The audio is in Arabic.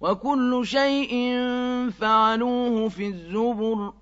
وكل شيء فعلوه في الزبر